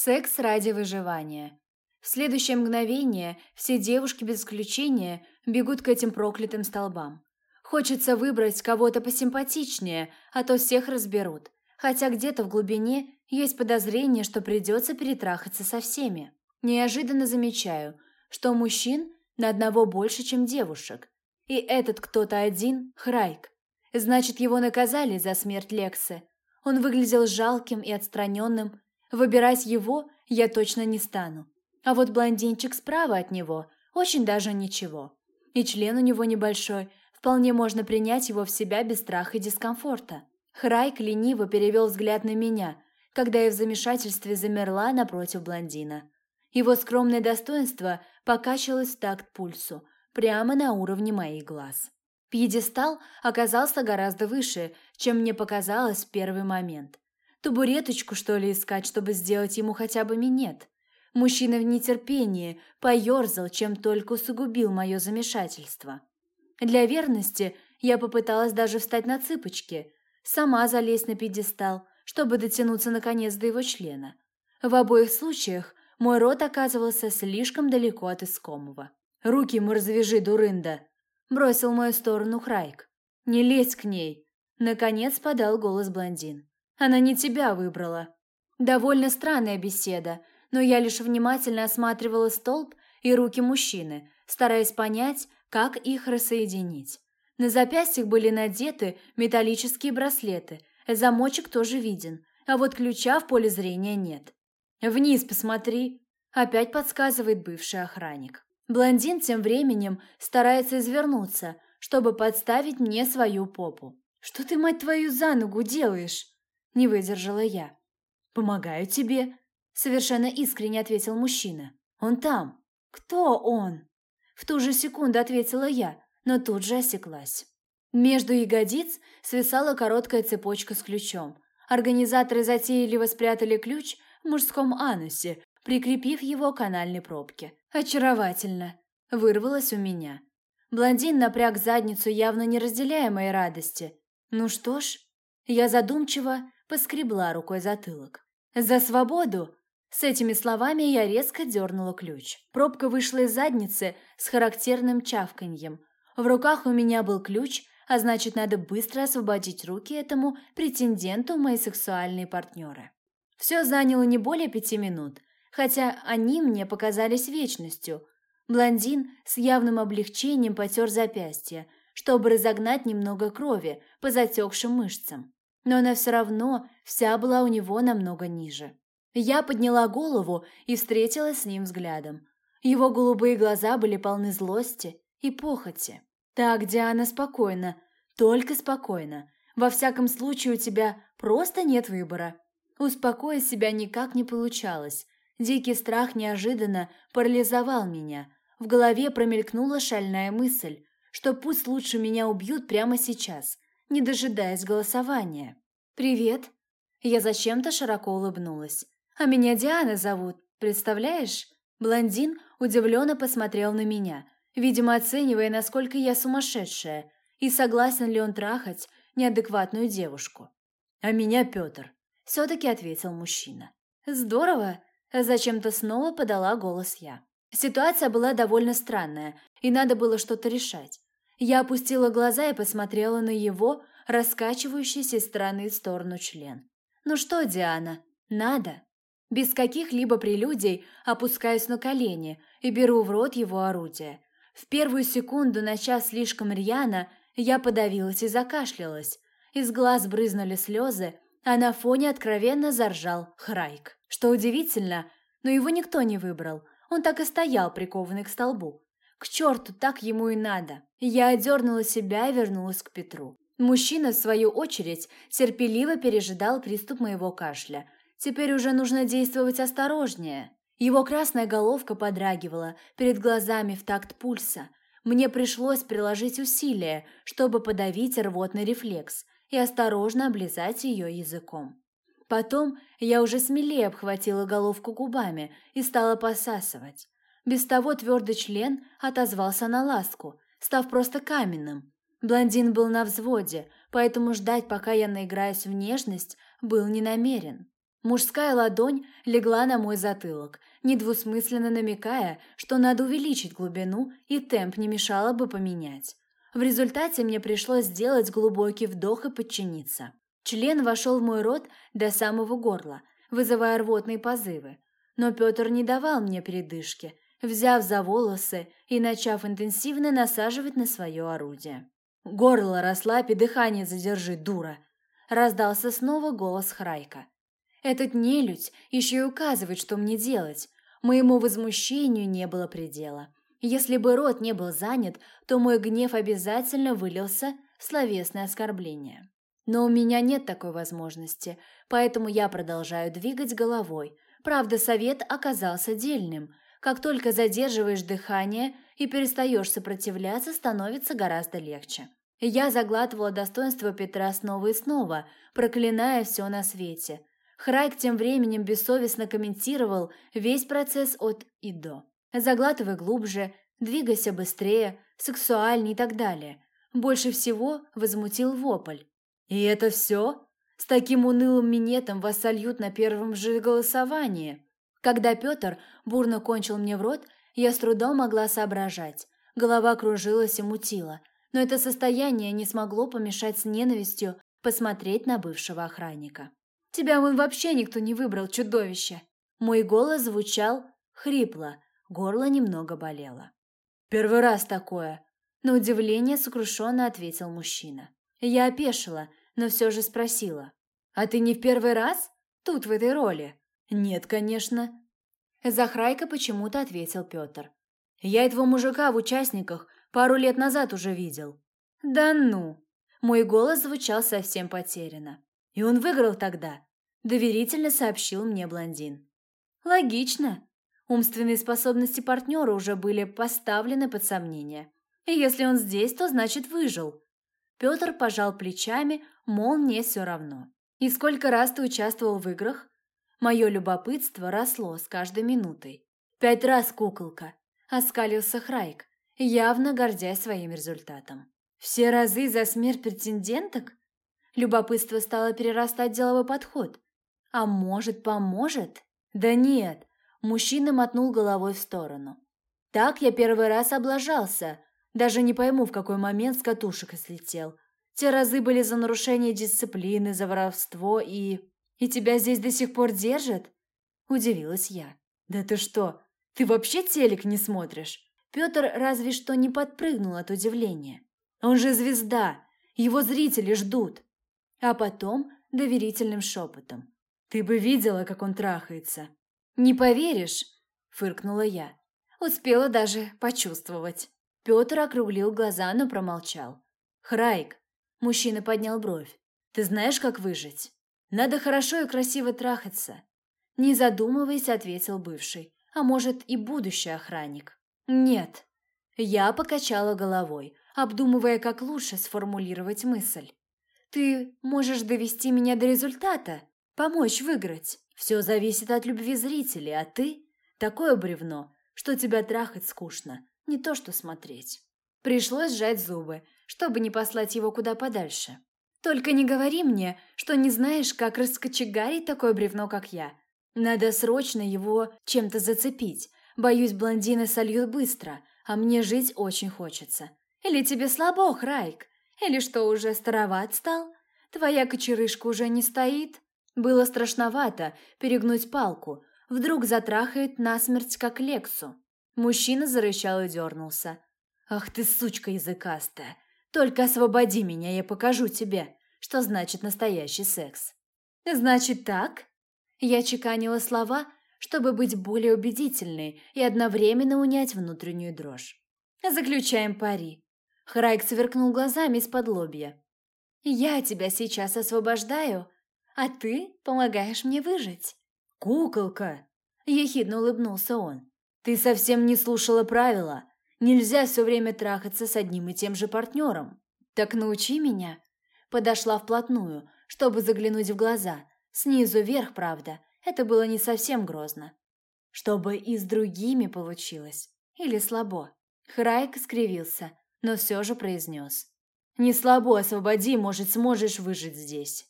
Секс ради выживания. В следующее мгновение все девушки без исключения бегут к этим проклятым столбам. Хочется выбрать кого-то посимпатичнее, а то всех разберут. Хотя где-то в глубине есть подозрение, что придется перетрахаться со всеми. Неожиданно замечаю, что мужчин на одного больше, чем девушек. И этот кто-то один – Храйк. Значит, его наказали за смерть Лексы. Он выглядел жалким и отстраненным. Выбирать его я точно не стану. А вот блондинчик справа от него очень даже ничего. И член у него небольшой, вполне можно принять его в себя без страха и дискомфорта. Храйк лениво перевел взгляд на меня, когда я в замешательстве замерла напротив блондина. Его скромное достоинство покачивалось в такт пульсу, прямо на уровне моих глаз. Пьедестал оказался гораздо выше, чем мне показалось в первый момент. Табуреточку, что ли, искать, чтобы сделать ему хотя бы минет? Мужчина в нетерпении поерзал, чем только усугубил мое замешательство. Для верности я попыталась даже встать на цыпочки, сама залезть на пьедестал, чтобы дотянуться наконец до его члена. В обоих случаях мой рот оказывался слишком далеко от искомого. «Руки ему развяжи, дурында!» Бросил в мою сторону Храйк. «Не лезь к ней!» Наконец подал голос блондин. «Она не тебя выбрала». Довольно странная беседа, но я лишь внимательно осматривала столб и руки мужчины, стараясь понять, как их рассоединить. На запястьях были надеты металлические браслеты, замочек тоже виден, а вот ключа в поле зрения нет. «Вниз посмотри», – опять подсказывает бывший охранник. Блондин тем временем старается извернуться, чтобы подставить мне свою попу. «Что ты, мать твою, за ногу делаешь?» – не выдержала я. «Помогаю тебе», – совершенно искренне ответил мужчина. «Он там». «Кто он?» В ту же секунду ответила я, но тут же осеклась. Между ягодиц свисала короткая цепочка с ключом. Организаторы затейливо спрятали ключ в мужском анусе, прикрепив его к анальной пробке. «Очаровательно!» – вырвалось у меня. Блондин напряг задницу, явно не разделяя моей радости. «Ну что ж...» Я задумчиво поскребла рукой затылок. «За свободу!» С этими словами я резко дернула ключ. Пробка вышла из задницы с характерным чавканьем. В руках у меня был ключ, а значит, надо быстро освободить руки этому претенденту мои сексуальные партнеры. Все заняло не более пяти минут, хотя они мне показались вечностью. Блондин с явным облегчением потер запястье, чтобы разогнать немного крови по затекшим мышцам. Но она все равно вся была у него намного ниже. Я подняла голову и встретилась с ним взглядом. Его голубые глаза были полны злости и похоти. «Так, Диана, спокойно, только спокойно. Во всяком случае, у тебя просто нет выбора. Успокоить себя никак не получалось. Дикий страх неожиданно парализовал меня. В голове промелькнула шальная мысль, что пусть лучше меня убьют прямо сейчас, не дожидаясь голосования. «Привет!» Я зачем-то широко улыбнулась. «А меня Диана зовут, представляешь?» Блондин удивленно посмотрел на меня, видимо, оценивая, насколько я сумасшедшая, и согласен ли он трахать неадекватную девушку. «А меня Петр», все-таки ответил мужчина. «Здорово!» – зачем-то снова подала голос я. Ситуация была довольно странная, и надо было что-то решать. Я опустила глаза и посмотрела на его, раскачивающийся из стороны в сторону член. «Ну что, Диана, надо?» Без каких-либо прелюдий опускаюсь на колени и беру в рот его орудие. В первую секунду, начав слишком рьяно, я подавилась и закашлялась. Из глаз брызнули слезы, а на фоне откровенно заржал Храйк. Что удивительно, но его никто не выбрал. Он так и стоял, прикованный к столбу. К черту, так ему и надо. Я одернула себя и вернулась к Петру. Мужчина, в свою очередь, терпеливо пережидал приступ моего кашля. Теперь уже нужно действовать осторожнее. Его красная головка подрагивала перед глазами в такт пульса. Мне пришлось приложить усилия, чтобы подавить рвотный рефлекс и осторожно облизать ее языком. Потом я уже смелее обхватила головку губами и стала посасывать. Без того твердый член отозвался на ласку, став просто каменным. Блондин был на взводе, поэтому ждать, пока я наиграюсь в нежность, был не намерен. Мужская ладонь легла на мой затылок, недвусмысленно намекая, что надо увеличить глубину и темп не мешало бы поменять. В результате мне пришлось сделать глубокий вдох и подчиниться. Член вошел в мой рот до самого горла, вызывая рвотные позывы. Но Петр не давал мне передышки, взяв за волосы и начав интенсивно насаживать на свое орудие. «Горло расслабь и дыхание задержи, дура!» Раздался снова голос Храйка. Этот нелюдь еще и указывает, что мне делать. Моему возмущению не было предела. Если бы рот не был занят, то мой гнев обязательно вылился в словесное оскорбление. Но у меня нет такой возможности, поэтому я продолжаю двигать головой. Правда, совет оказался дельным. Как только задерживаешь дыхание и перестаешь сопротивляться, становится гораздо легче. Я заглатывала достоинство Петра снова и снова, проклиная все на свете. Храйк тем временем бессовестно комментировал весь процесс от и до. Заглатывай глубже, двигайся быстрее, сексуальней и так далее. Больше всего возмутил вопль. «И это все? С таким унылым минетом вас сольют на первом же голосовании». Когда Петр бурно кончил мне в рот, я с трудом могла соображать. Голова кружилась и мутила, но это состояние не смогло помешать с ненавистью посмотреть на бывшего охранника. «Тебя вон вообще никто не выбрал, чудовище!» Мой голос звучал хрипло, горло немного болело. «Первый раз такое!» На удивление сокрушенно ответил мужчина. Я опешила, но все же спросила. «А ты не в первый раз? Тут, в этой роли?» «Нет, конечно». Захрайка почему-то ответил Петр. «Я этого мужика в участниках пару лет назад уже видел». «Да ну!» Мой голос звучал совсем потерянно. «И он выиграл тогда», – доверительно сообщил мне блондин. «Логично. Умственные способности партнера уже были поставлены под сомнение. И если он здесь, то значит выжил». Петр пожал плечами, мол, мне все равно. «И сколько раз ты участвовал в играх?» Мое любопытство росло с каждой минутой. «Пять раз, куколка!» – оскалился Храйк, явно гордясь своим результатом. «Все разы за смерть претенденток?» Любопытство стало перерастать деловой подход. «А может, поможет?» «Да нет!» – мужчина мотнул головой в сторону. «Так я первый раз облажался. Даже не пойму, в какой момент с катушек слетел. Те разы были за нарушение дисциплины, за воровство и... И тебя здесь до сих пор держат?» Удивилась я. «Да ты что, ты вообще телек не смотришь?» Петр разве что не подпрыгнул от удивления. «Он же звезда, его зрители ждут». А потом доверительным шепотом. «Ты бы видела, как он трахается». «Не поверишь?» – фыркнула я. Успела даже почувствовать. Петр округлил глаза, но промолчал. «Храйк!» – мужчина поднял бровь. «Ты знаешь, как выжить?» Надо хорошо и красиво трахаться. Не задумываясь, ответил бывший, а может и будущий охранник. Нет. Я покачала головой, обдумывая, как лучше сформулировать мысль. Ты можешь довести меня до результата, помочь выиграть. Все зависит от любви зрителей, а ты – такое бревно, что тебя трахать скучно, не то что смотреть. Пришлось сжать зубы, чтобы не послать его куда подальше. Только не говори мне, что не знаешь, как раскочегарить такое бревно, как я. Надо срочно его чем-то зацепить. Боюсь, блондины сольют быстро, а мне жить очень хочется. Или тебе слабо, Райк? Или что, уже староват стал? Твоя кочерышка уже не стоит? Было страшновато перегнуть палку. Вдруг затрахает насмерть, как Лексу. Мужчина зарычал и дернулся. «Ах ты, сучка языкастая! Только освободи меня, я покажу тебе, что значит настоящий секс. Значит так? Я чеканила слова, чтобы быть более убедительной и одновременно унять внутреннюю дрожь. Заключаем пари. Храйк сверкнул глазами из-под лобья. Я тебя сейчас освобождаю, а ты помогаешь мне выжить. Куколка, ехидно улыбнулся он. Ты совсем не слушала правила. Нельзя все время трахаться с одним и тем же партнером. Так научи меня. Подошла вплотную, чтобы заглянуть в глаза. Снизу вверх, правда. Это было не совсем грозно. Чтобы и с другими получилось. Или слабо. Храйк скривился, но все же произнес. «Не слабо, освободи, может, сможешь выжить здесь».